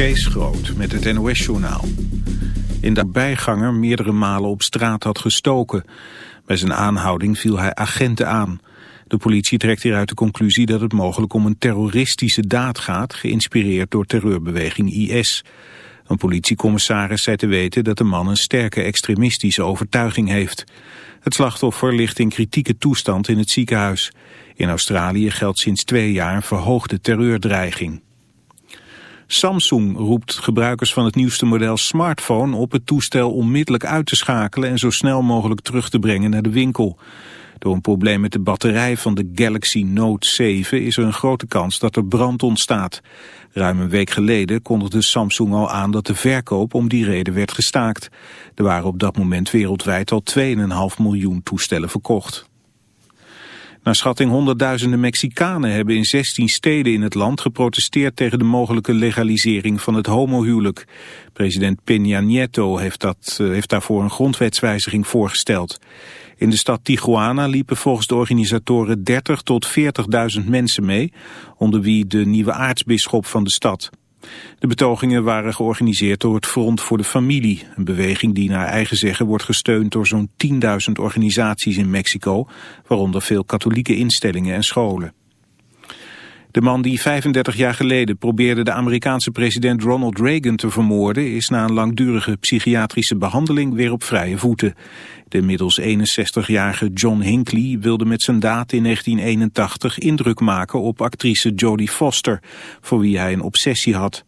Kees Groot met het NOS-journaal. In de bijganger meerdere malen op straat had gestoken. Bij zijn aanhouding viel hij agenten aan. De politie trekt hieruit de conclusie dat het mogelijk om een terroristische daad gaat... geïnspireerd door terreurbeweging IS. Een politiecommissaris zei te weten dat de man een sterke extremistische overtuiging heeft. Het slachtoffer ligt in kritieke toestand in het ziekenhuis. In Australië geldt sinds twee jaar verhoogde terreurdreiging. Samsung roept gebruikers van het nieuwste model smartphone op het toestel onmiddellijk uit te schakelen en zo snel mogelijk terug te brengen naar de winkel. Door een probleem met de batterij van de Galaxy Note 7 is er een grote kans dat er brand ontstaat. Ruim een week geleden kondigde Samsung al aan dat de verkoop om die reden werd gestaakt. Er waren op dat moment wereldwijd al 2,5 miljoen toestellen verkocht. Naar schatting honderdduizenden Mexicanen hebben in 16 steden in het land geprotesteerd tegen de mogelijke legalisering van het homohuwelijk. President Peña Nieto heeft, dat, eh, heeft daarvoor een grondwetswijziging voorgesteld. In de stad Tijuana liepen volgens de organisatoren 30 tot 40.000 mensen mee, onder wie de nieuwe aartsbisschop van de stad. De betogingen waren georganiseerd door het Front voor de Familie, een beweging die naar eigen zeggen wordt gesteund door zo'n 10.000 organisaties in Mexico, waaronder veel katholieke instellingen en scholen. De man die 35 jaar geleden probeerde de Amerikaanse president Ronald Reagan te vermoorden... is na een langdurige psychiatrische behandeling weer op vrije voeten. De inmiddels 61-jarige John Hinckley wilde met zijn daad in 1981 indruk maken op actrice Jodie Foster... voor wie hij een obsessie had.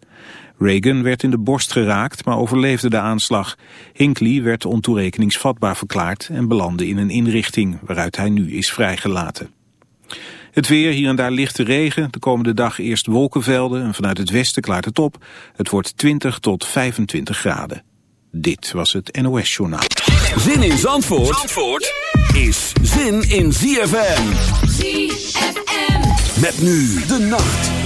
Reagan werd in de borst geraakt, maar overleefde de aanslag. Hinckley werd ontoerekeningsvatbaar verklaard en belandde in een inrichting... waaruit hij nu is vrijgelaten. Het weer, hier en daar lichte regen. De komende dag eerst wolkenvelden en vanuit het westen klaart het op. Het wordt 20 tot 25 graden. Dit was het NOS Journaal. Zin in Zandvoort, Zandvoort is zin in ZFM. ZFM. Met nu de nacht.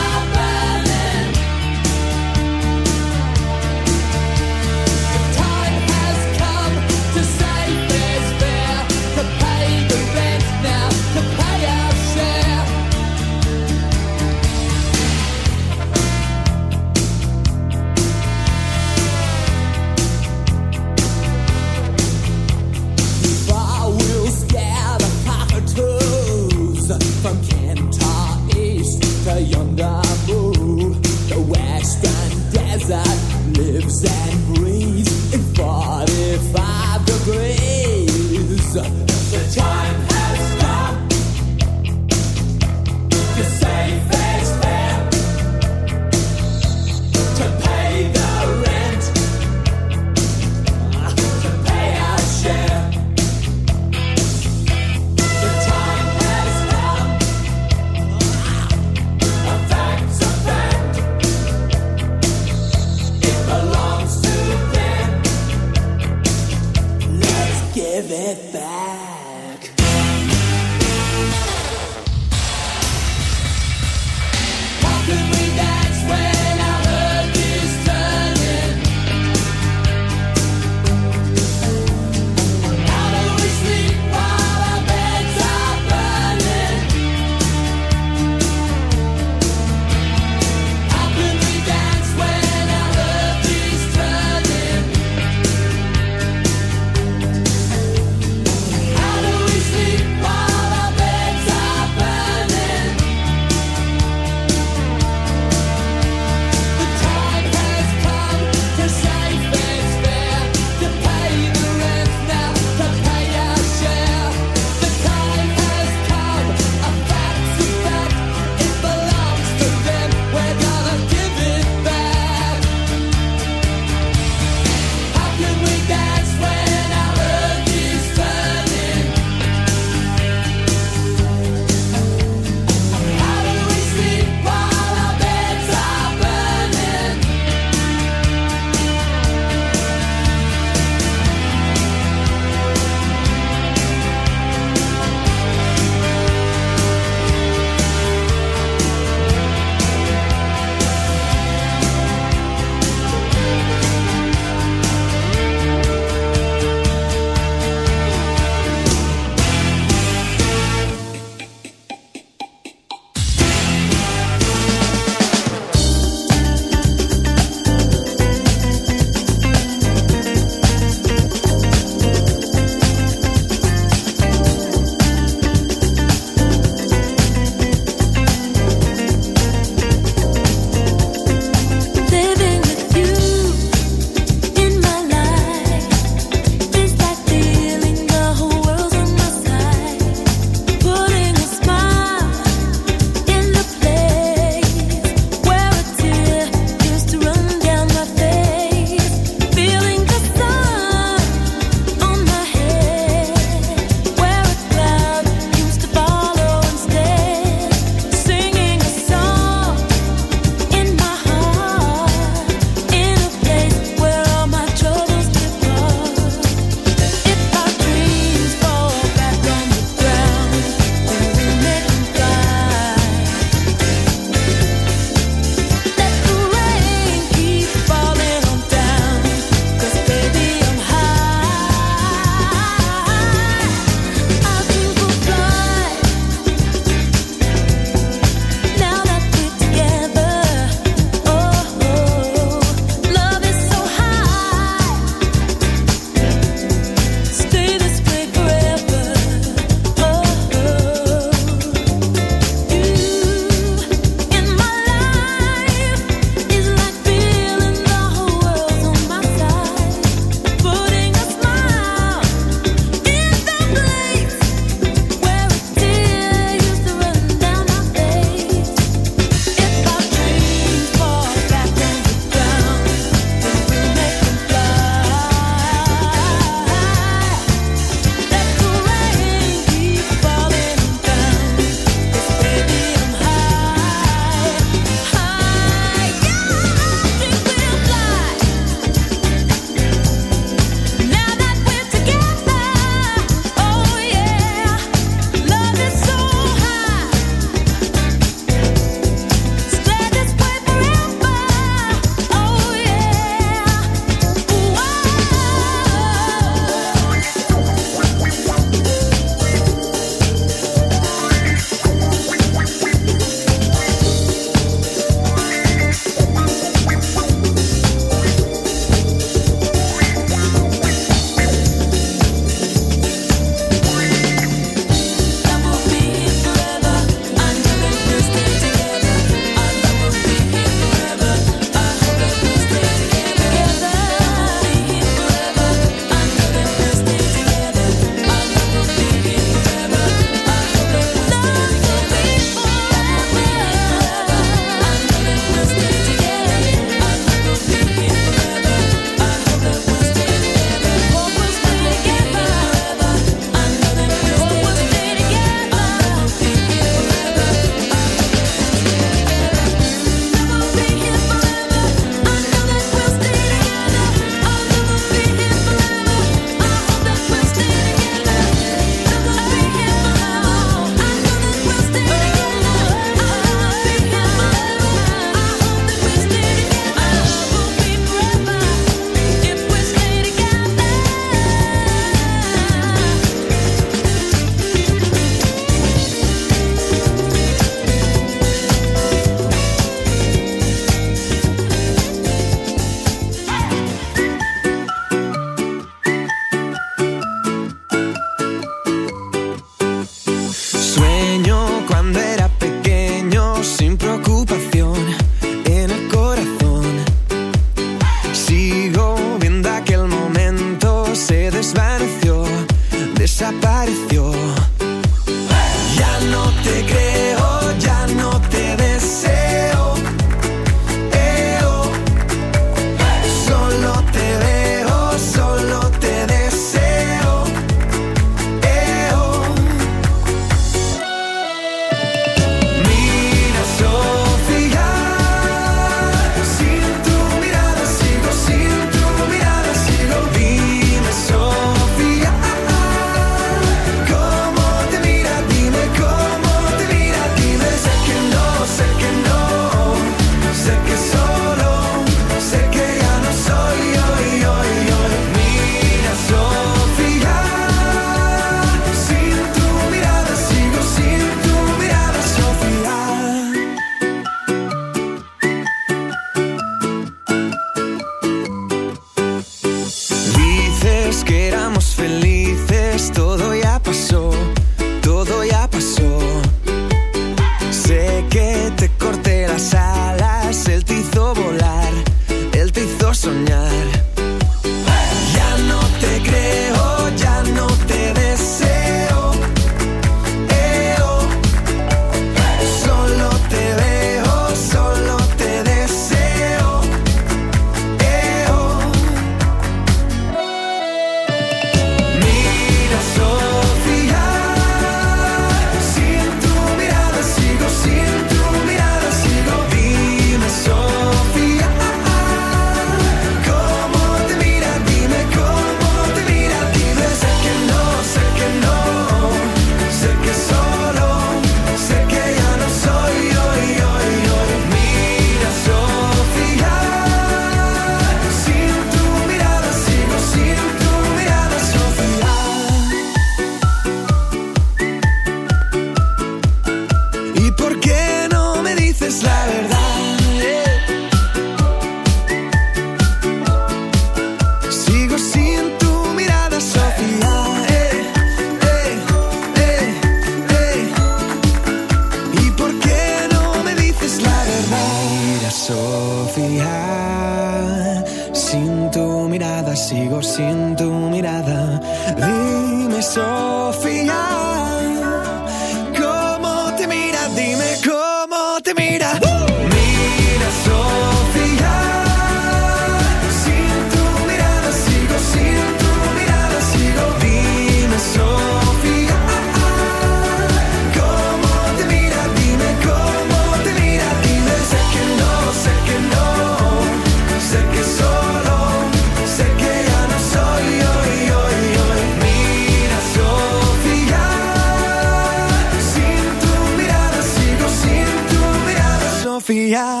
Sofía.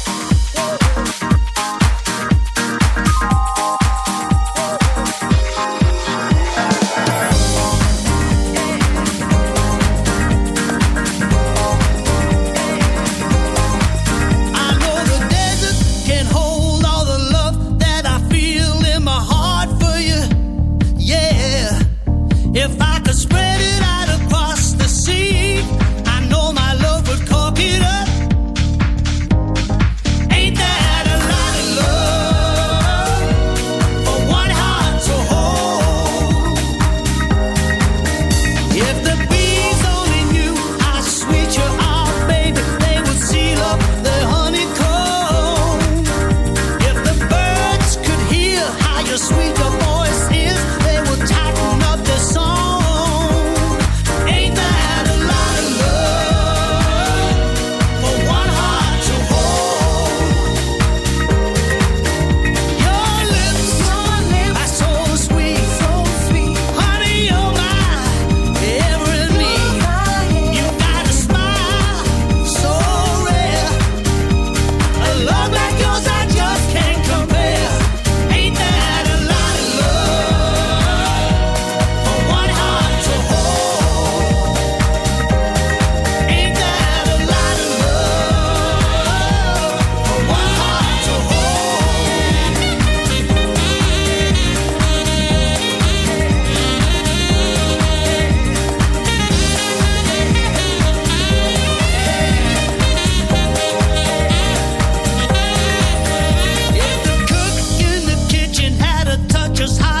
just high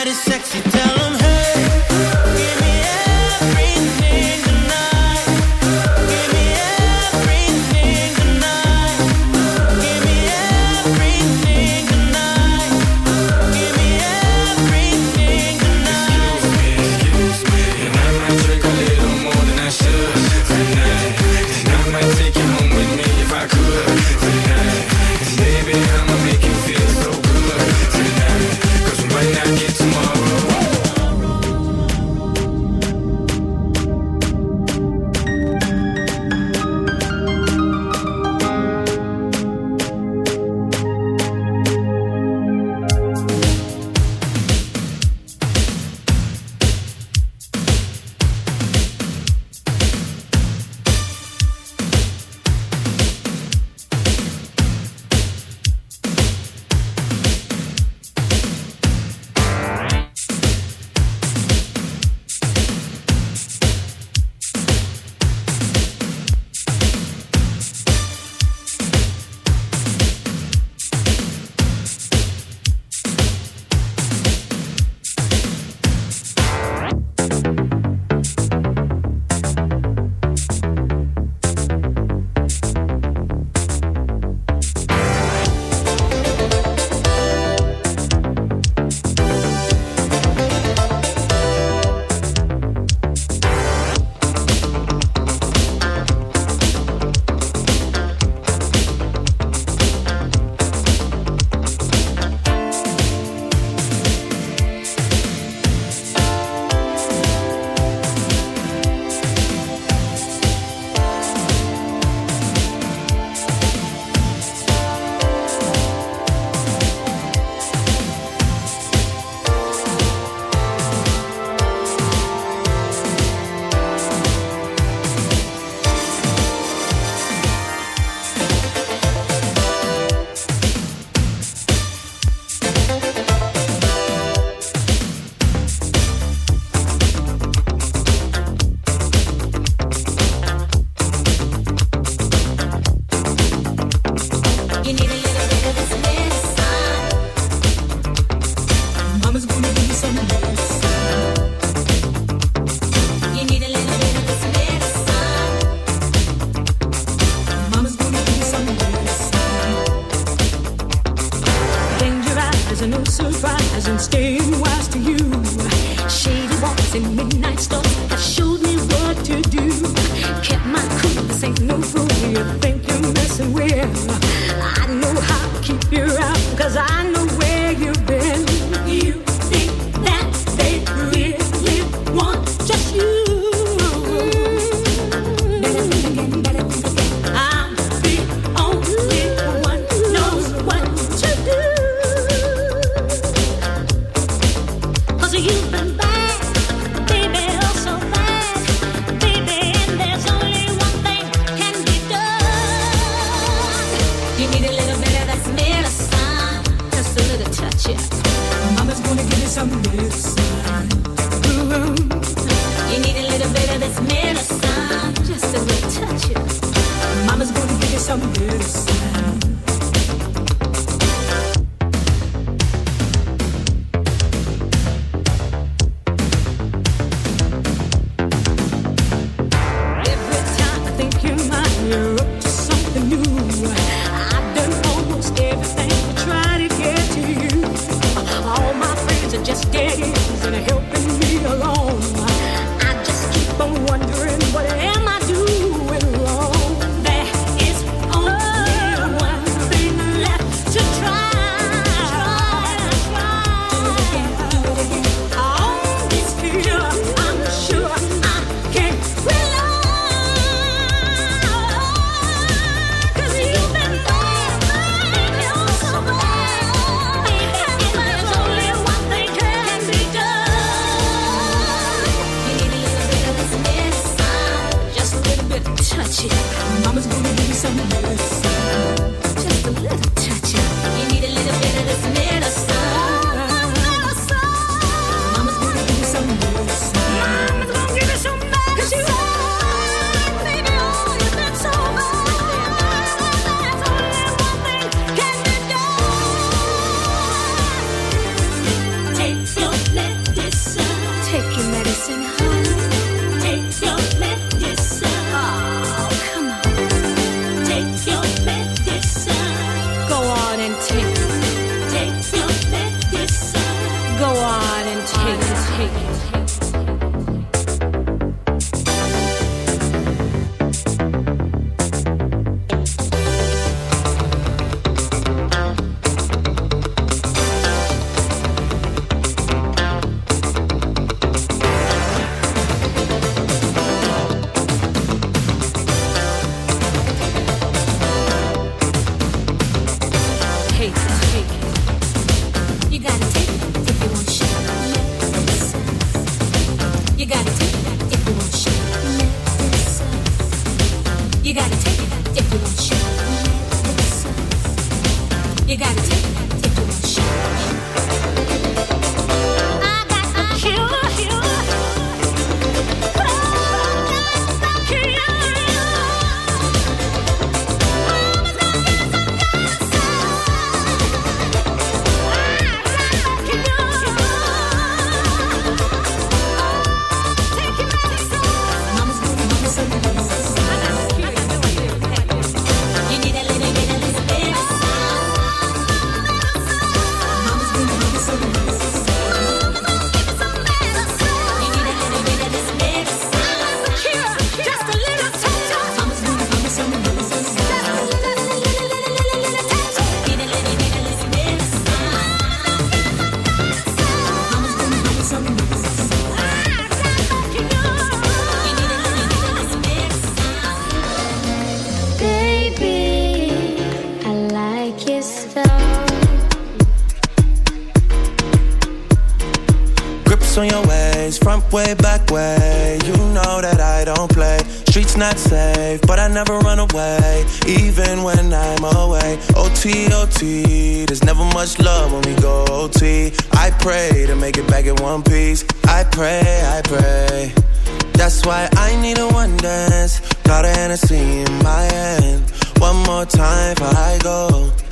body sexy.